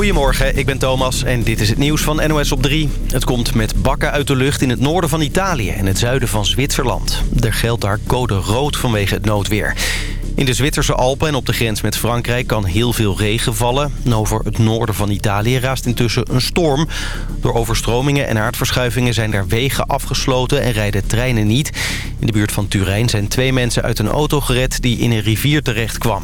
Goedemorgen, ik ben Thomas en dit is het nieuws van NOS op 3. Het komt met bakken uit de lucht in het noorden van Italië en het zuiden van Zwitserland. Er geldt daar code rood vanwege het noodweer. In de Zwitserse Alpen en op de grens met Frankrijk kan heel veel regen vallen. over het noorden van Italië raast intussen een storm. Door overstromingen en aardverschuivingen zijn er wegen afgesloten en rijden treinen niet. In de buurt van Turijn zijn twee mensen uit een auto gered die in een rivier terecht kwam.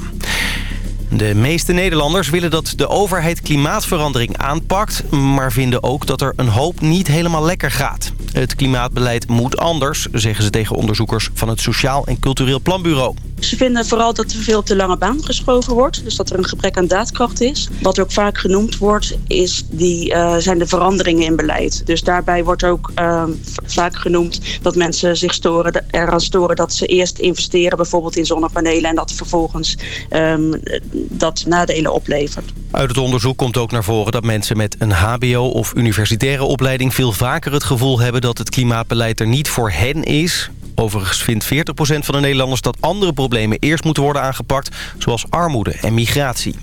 De meeste Nederlanders willen dat de overheid klimaatverandering aanpakt... maar vinden ook dat er een hoop niet helemaal lekker gaat. Het klimaatbeleid moet anders, zeggen ze tegen onderzoekers... van het Sociaal en Cultureel Planbureau. Ze vinden vooral dat er veel te lange baan geschoven wordt. Dus dat er een gebrek aan daadkracht is. Wat ook vaak genoemd wordt, is die, uh, zijn de veranderingen in beleid. Dus daarbij wordt ook uh, vaak genoemd dat mensen zich storen, eraan storen... dat ze eerst investeren bijvoorbeeld in zonnepanelen... en dat vervolgens um, dat nadelen oplevert. Uit het onderzoek komt ook naar voren dat mensen met een hbo of universitaire opleiding... veel vaker het gevoel hebben dat het klimaatbeleid er niet voor hen is. Overigens vindt 40% van de Nederlanders dat andere problemen eerst moeten worden aangepakt... zoals armoede en migratie.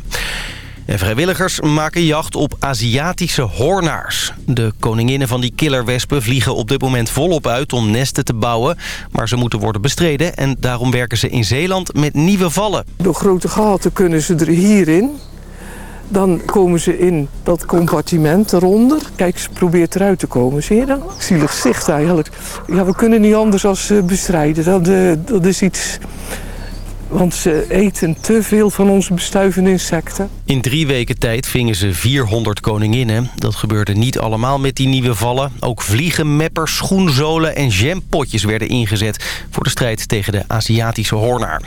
En vrijwilligers maken jacht op Aziatische hoornaars. De koninginnen van die killerwespen vliegen op dit moment volop uit om nesten te bouwen. Maar ze moeten worden bestreden en daarom werken ze in Zeeland met nieuwe vallen. Door grote gaten kunnen ze er hierin. Dan komen ze in dat compartiment eronder. Kijk, ze probeert eruit te komen, zie je dat? Zielig zicht eigenlijk. Ja, we kunnen niet anders als eh, bestrijden. Dat, uh, dat is iets want ze eten te veel van onze bestuivende insecten. In drie weken tijd vingen ze 400 koninginnen. Dat gebeurde niet allemaal met die nieuwe vallen. Ook vliegenmeppers, schoenzolen en jampotjes werden ingezet... voor de strijd tegen de Aziatische hoornaar.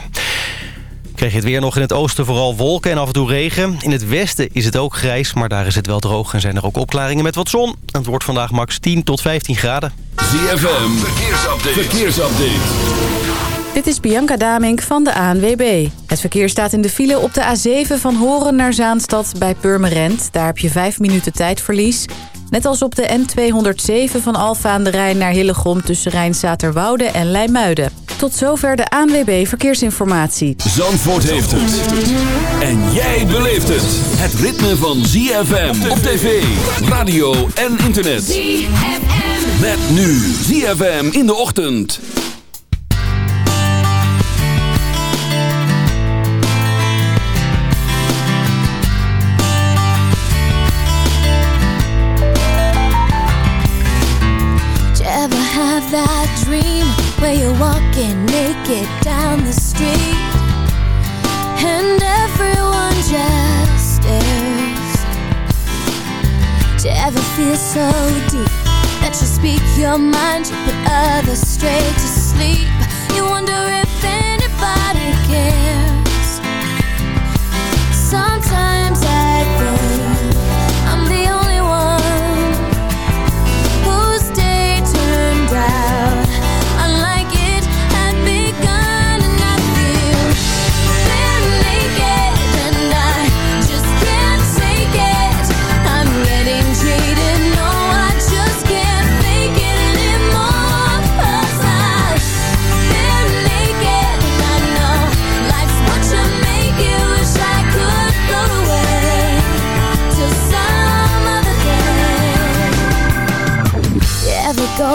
Krijg je het weer nog in het oosten vooral wolken en af en toe regen. In het westen is het ook grijs, maar daar is het wel droog... en zijn er ook opklaringen met wat zon. Het wordt vandaag max 10 tot 15 graden. ZFM, verkeersupdate. verkeersupdate. Dit is Bianca Damink van de ANWB. Het verkeer staat in de file op de A7 van Horen naar Zaanstad bij Purmerend. Daar heb je 5 minuten tijdverlies. Net als op de N207 van Alfa aan de Rijn naar Hillegom... tussen Rijnsaterwoude en Leimuiden. Tot zover de ANWB Verkeersinformatie. Zandvoort heeft het. En jij beleeft het. Het ritme van ZFM op tv, radio en internet. ZFM. Met nu ZFM in de ochtend. Walking naked down the street and everyone just stares. You ever feel so deep that you speak your mind, you put others straight to sleep? You wonder if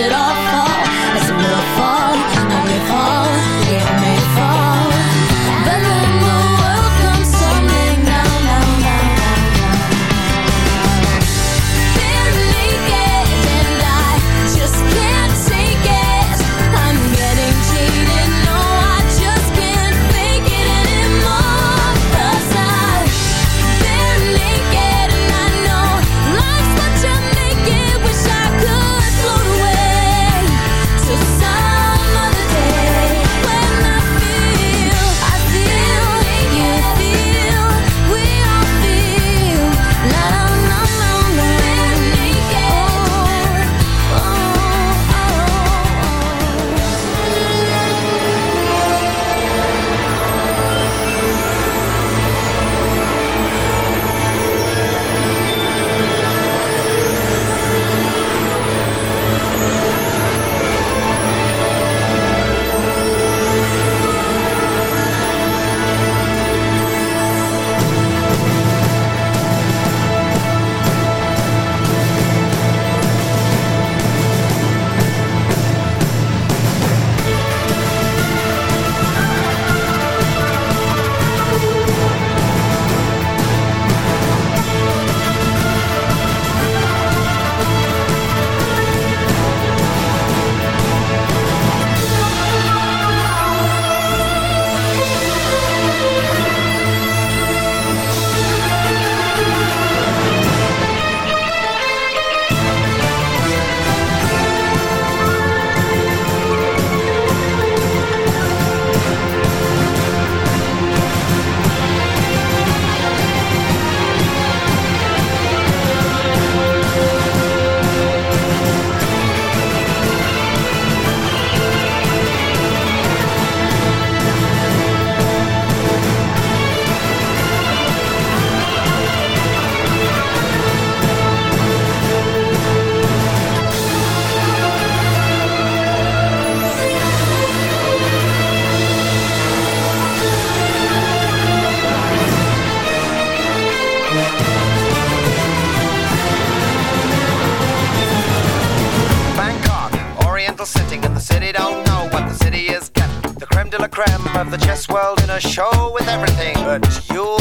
it all. creme of the chess world in a show with everything but you.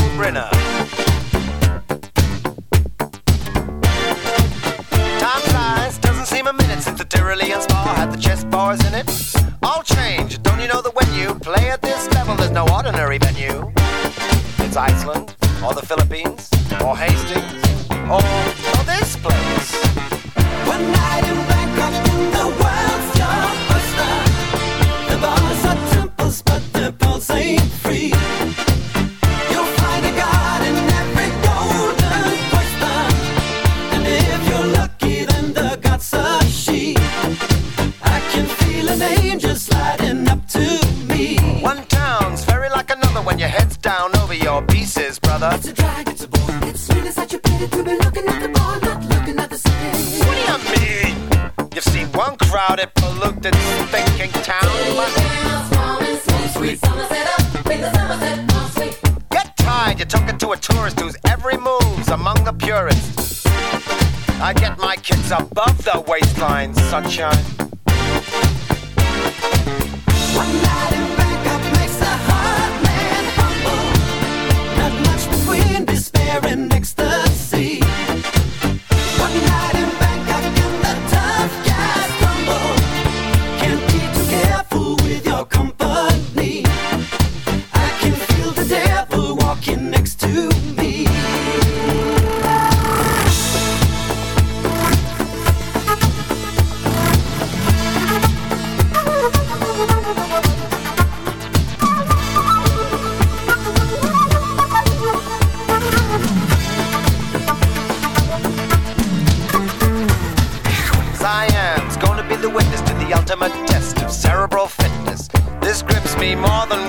sunshine.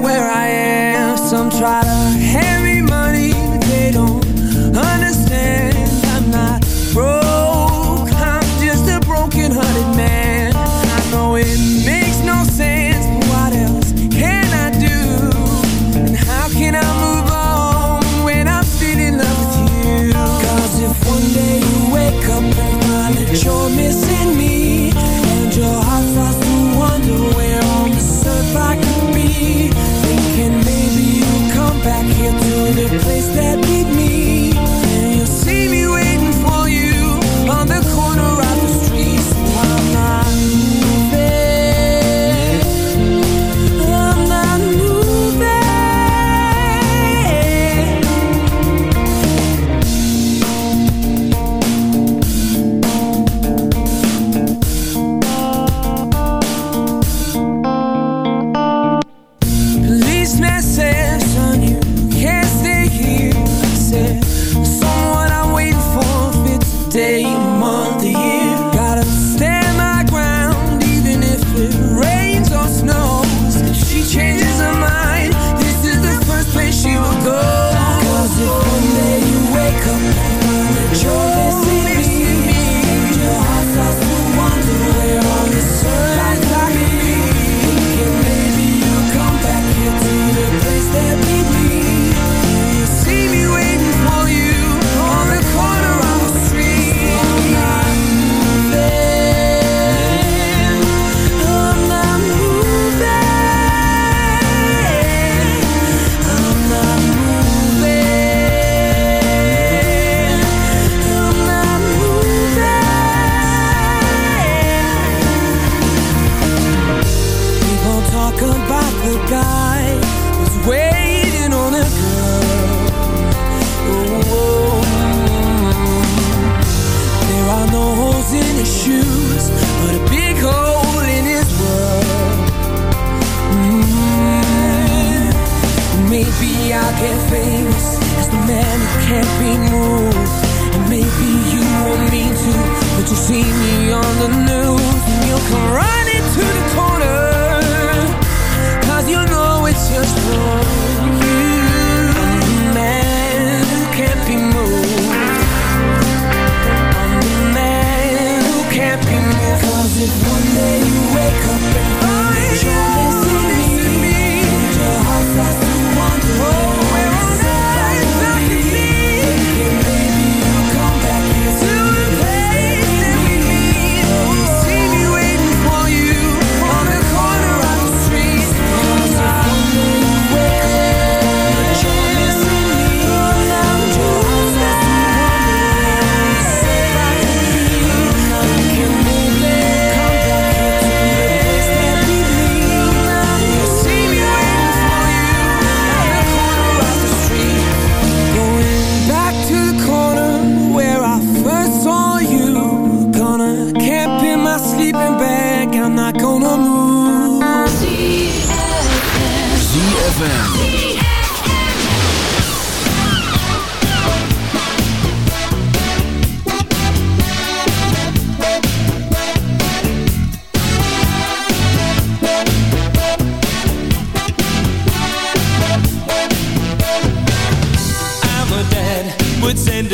where I am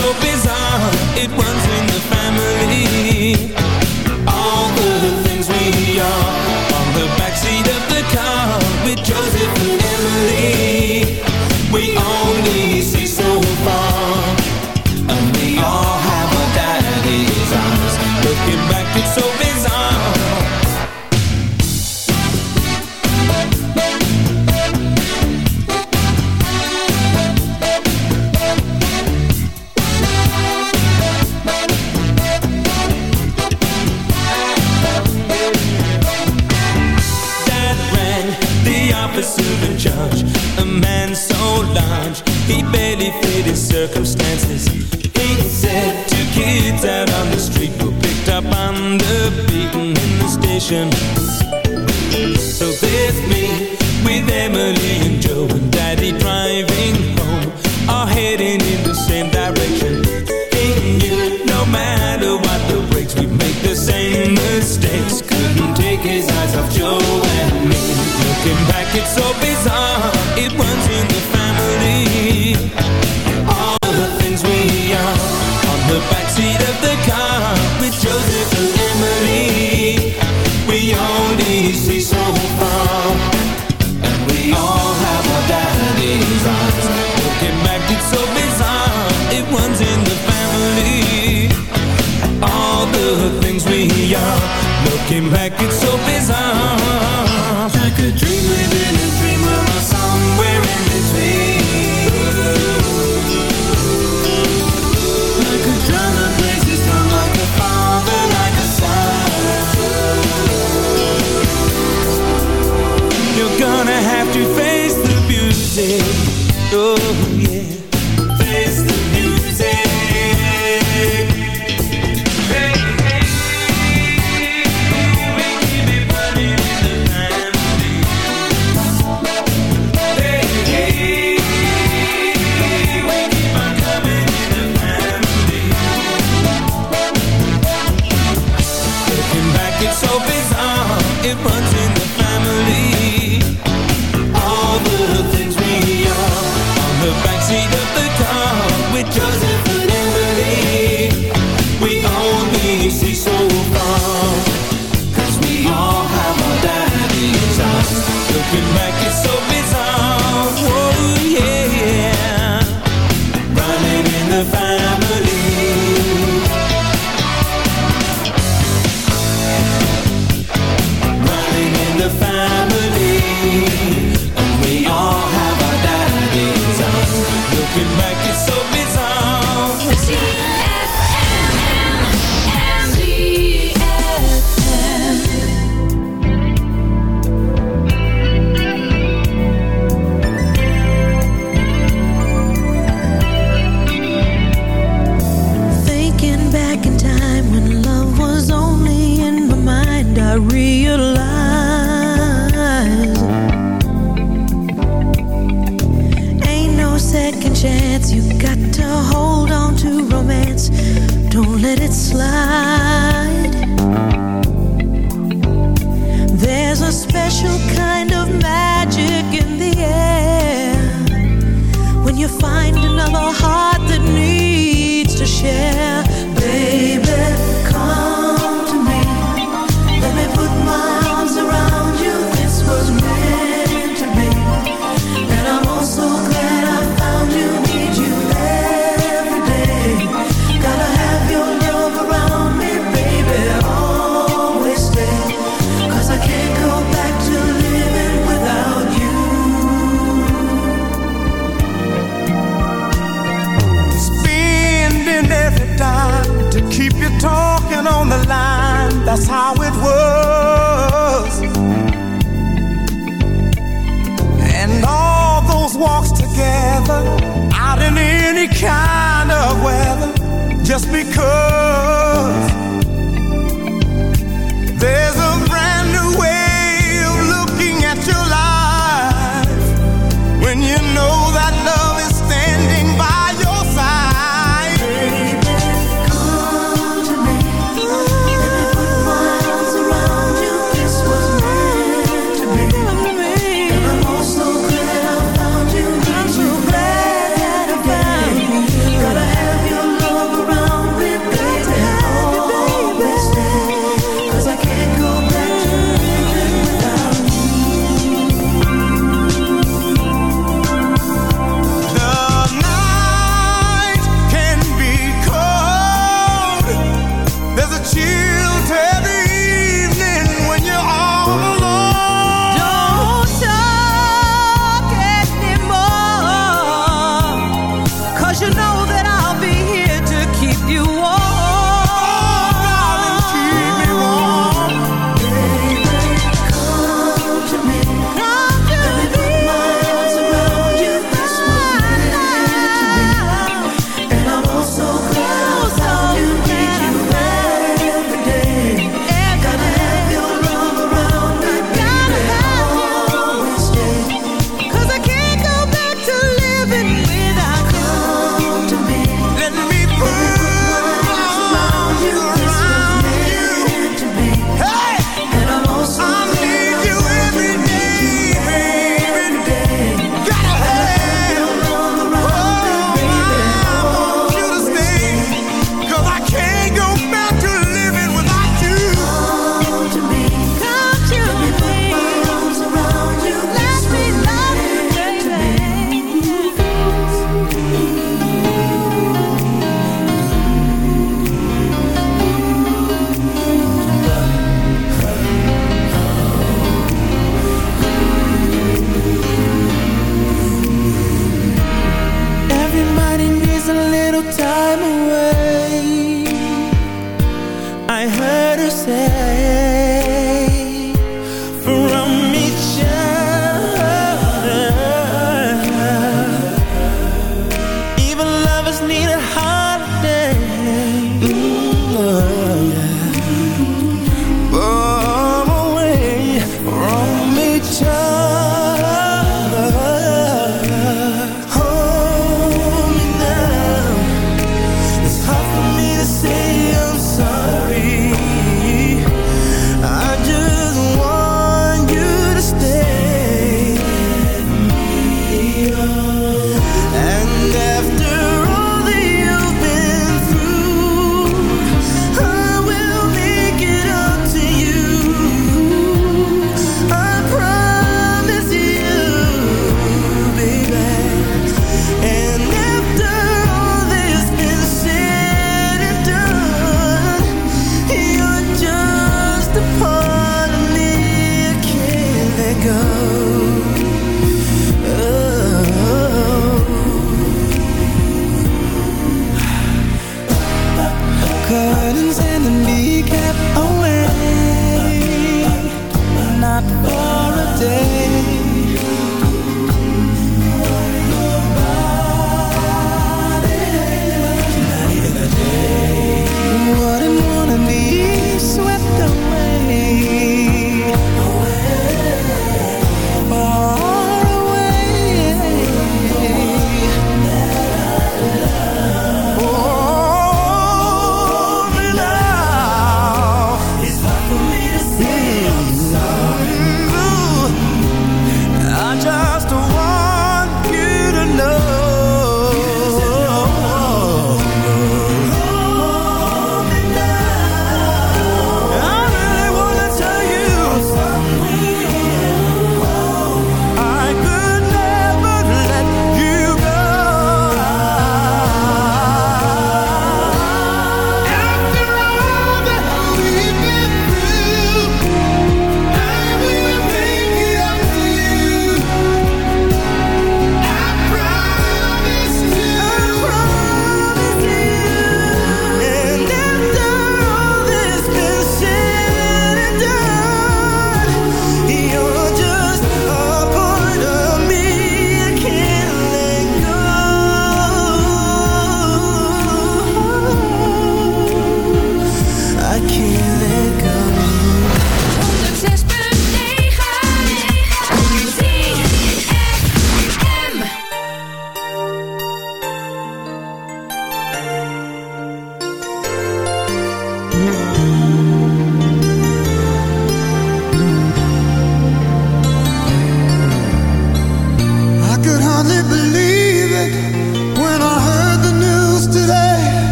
so busy.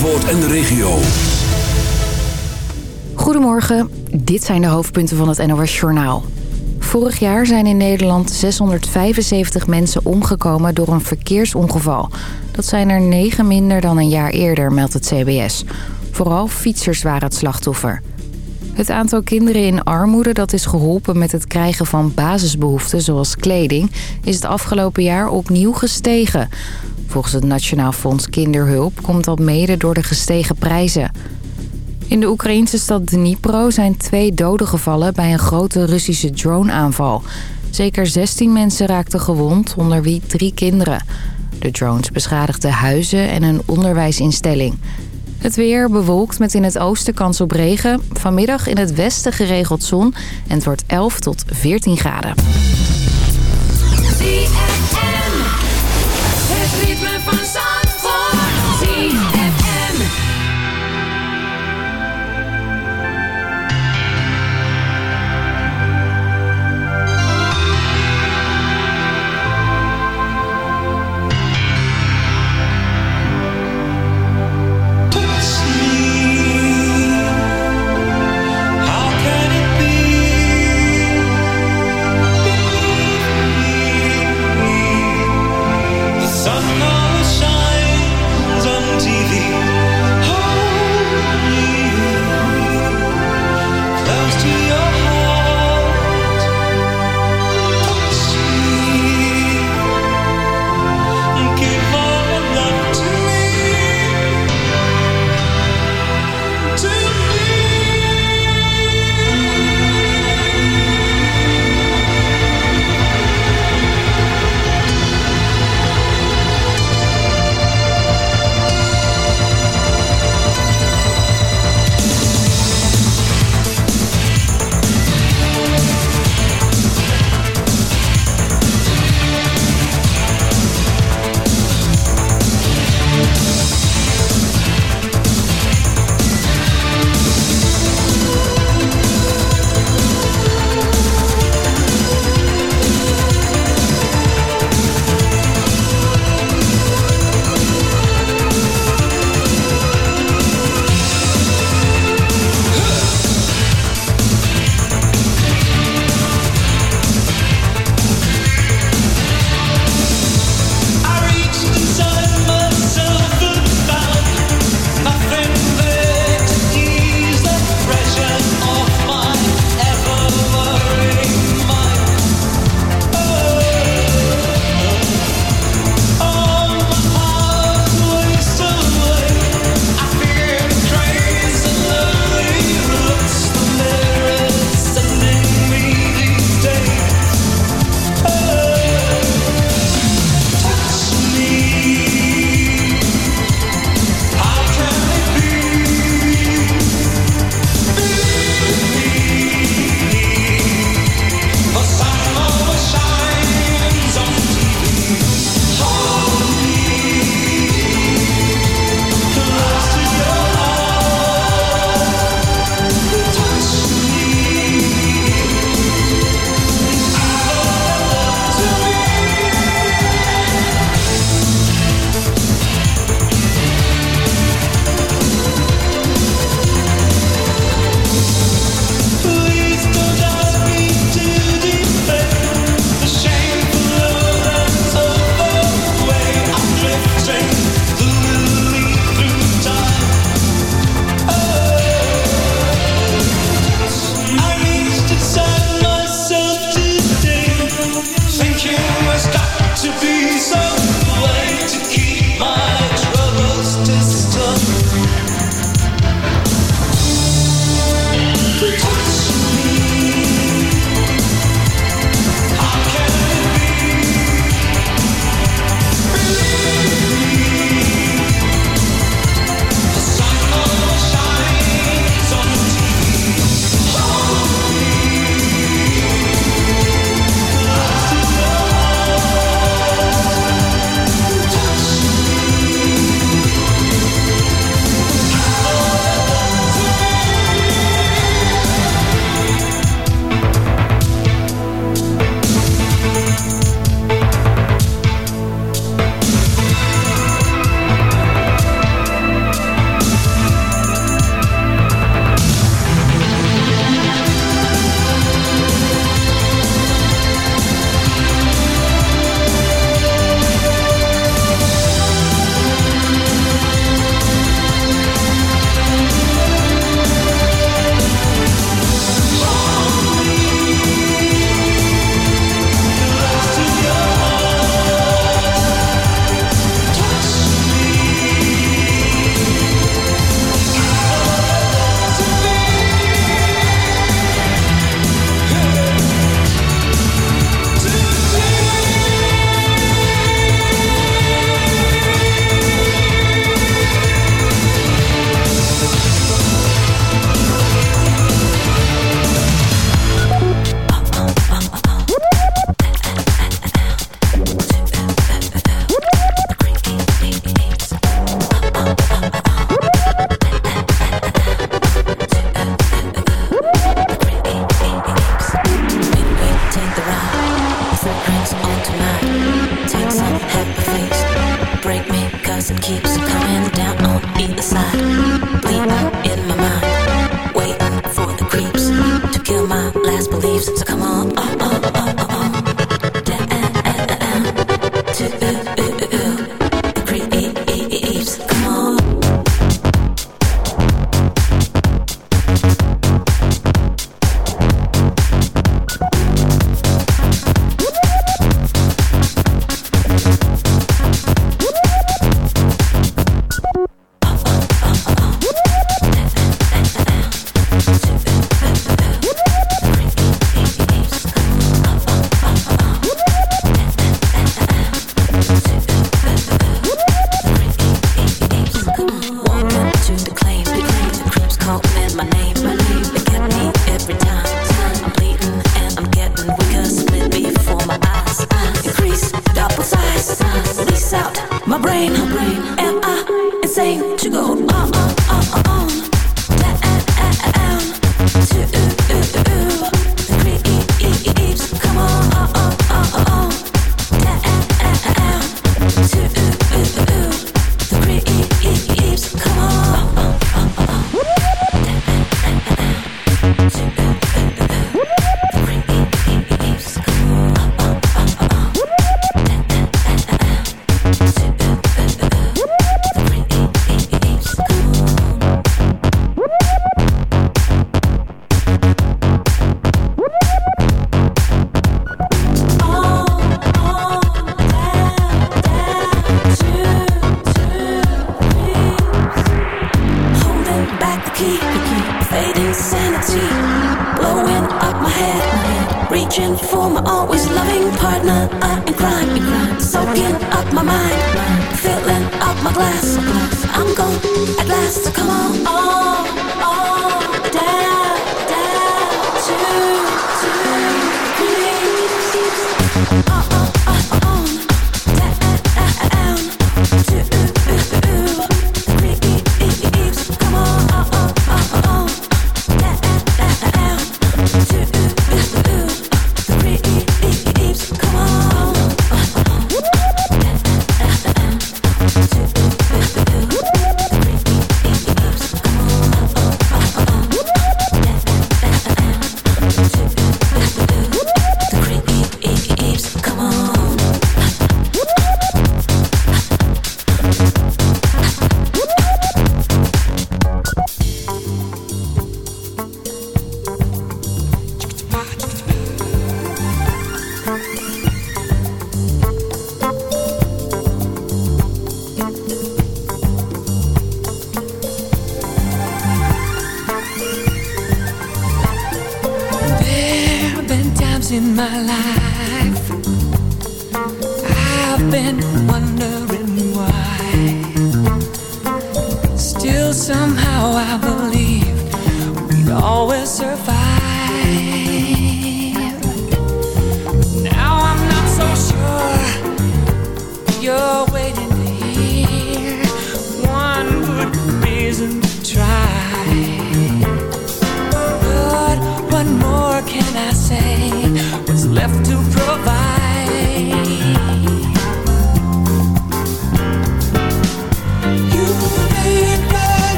Zandvoort en de regio. Goedemorgen, dit zijn de hoofdpunten van het NOS Journaal. Vorig jaar zijn in Nederland 675 mensen omgekomen door een verkeersongeval. Dat zijn er 9 minder dan een jaar eerder, meldt het CBS. Vooral fietsers waren het slachtoffer. Het aantal kinderen in armoede dat is geholpen met het krijgen van basisbehoeften zoals kleding... is het afgelopen jaar opnieuw gestegen. Volgens het Nationaal Fonds Kinderhulp komt dat mede door de gestegen prijzen. In de Oekraïnse stad Dnipro zijn twee doden gevallen bij een grote Russische droneaanval. Zeker 16 mensen raakten gewond, onder wie drie kinderen. De drones beschadigden huizen en een onderwijsinstelling. Het weer bewolkt met in het oosten kans op regen. Vanmiddag in het westen geregeld zon en het wordt 11 tot 14 graden.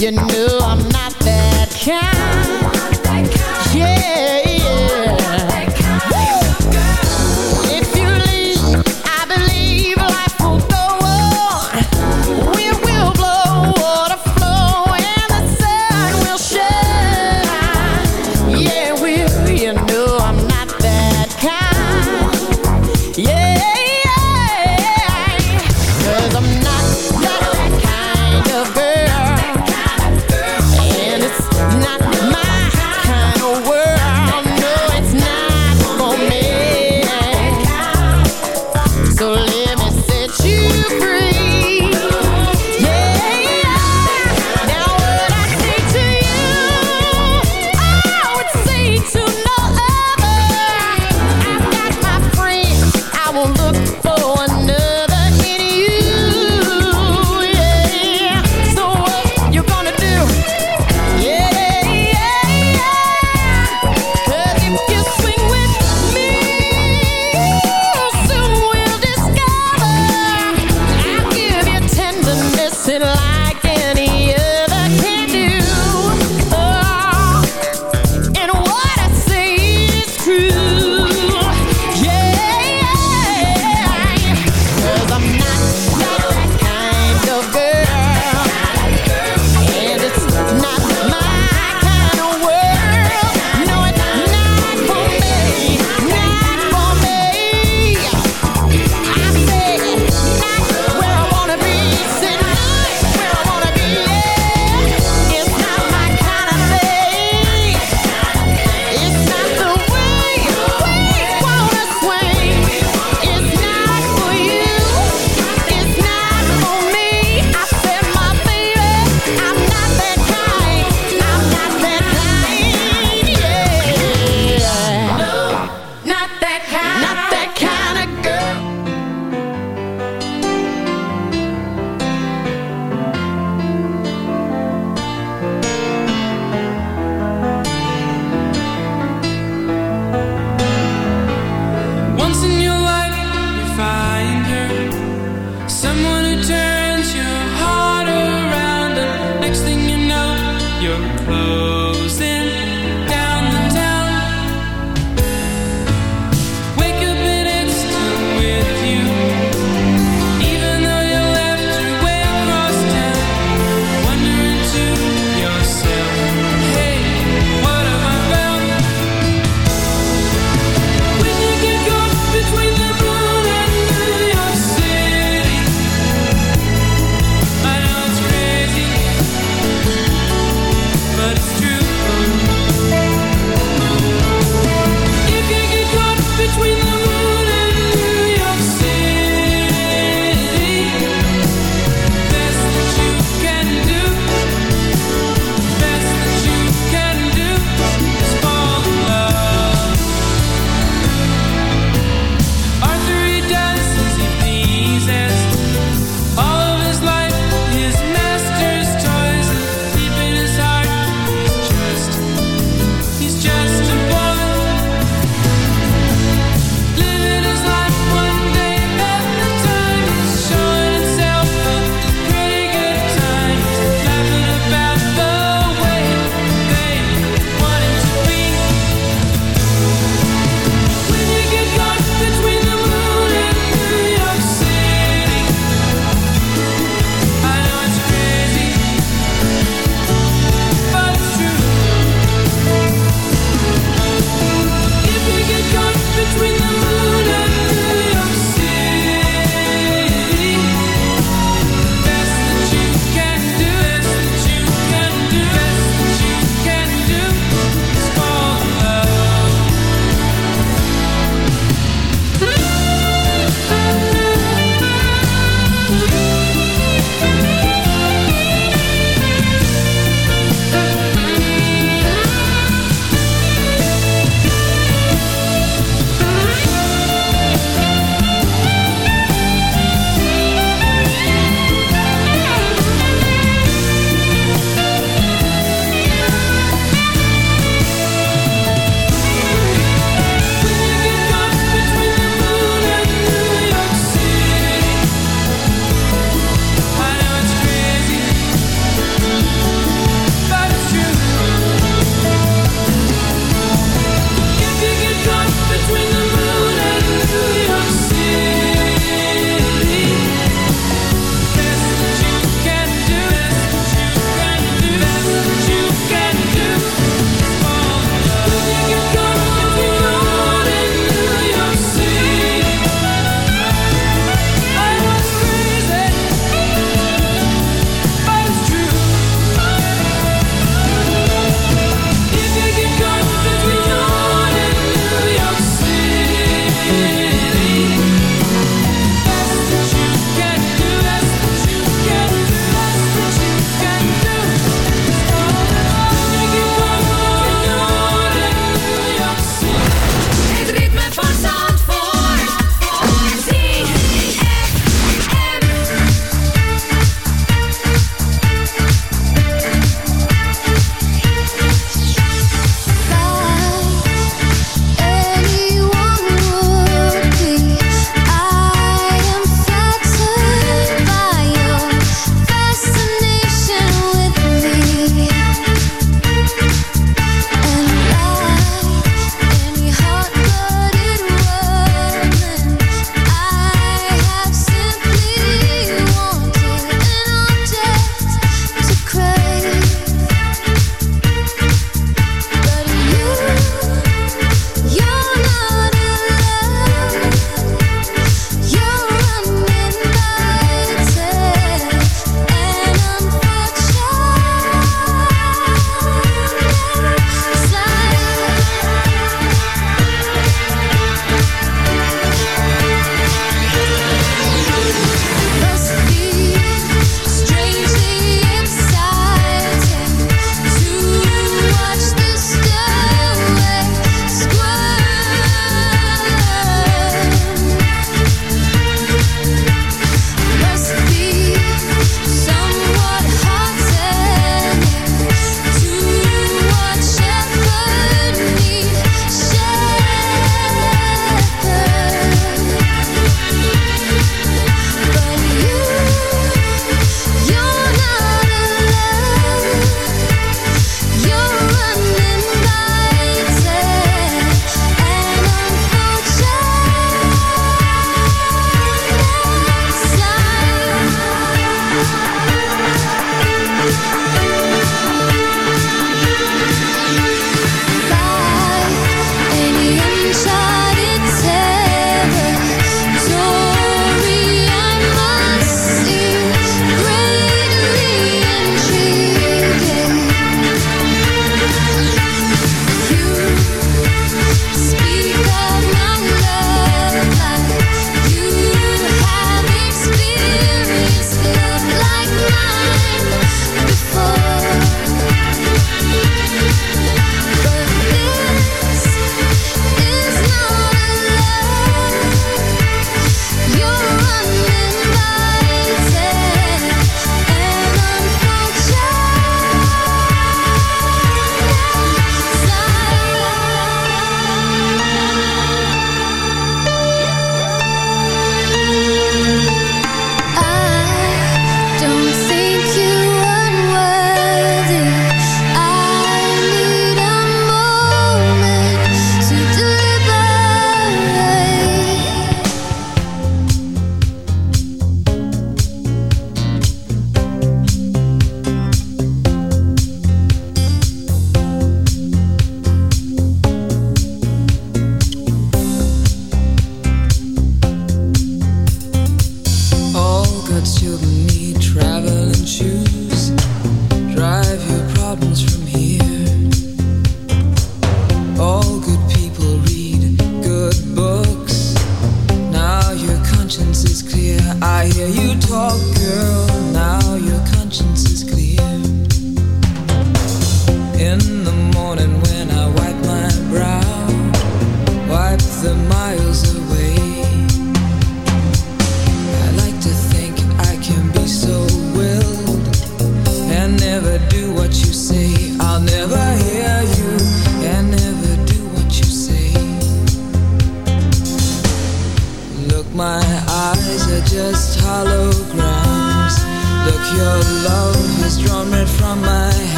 You know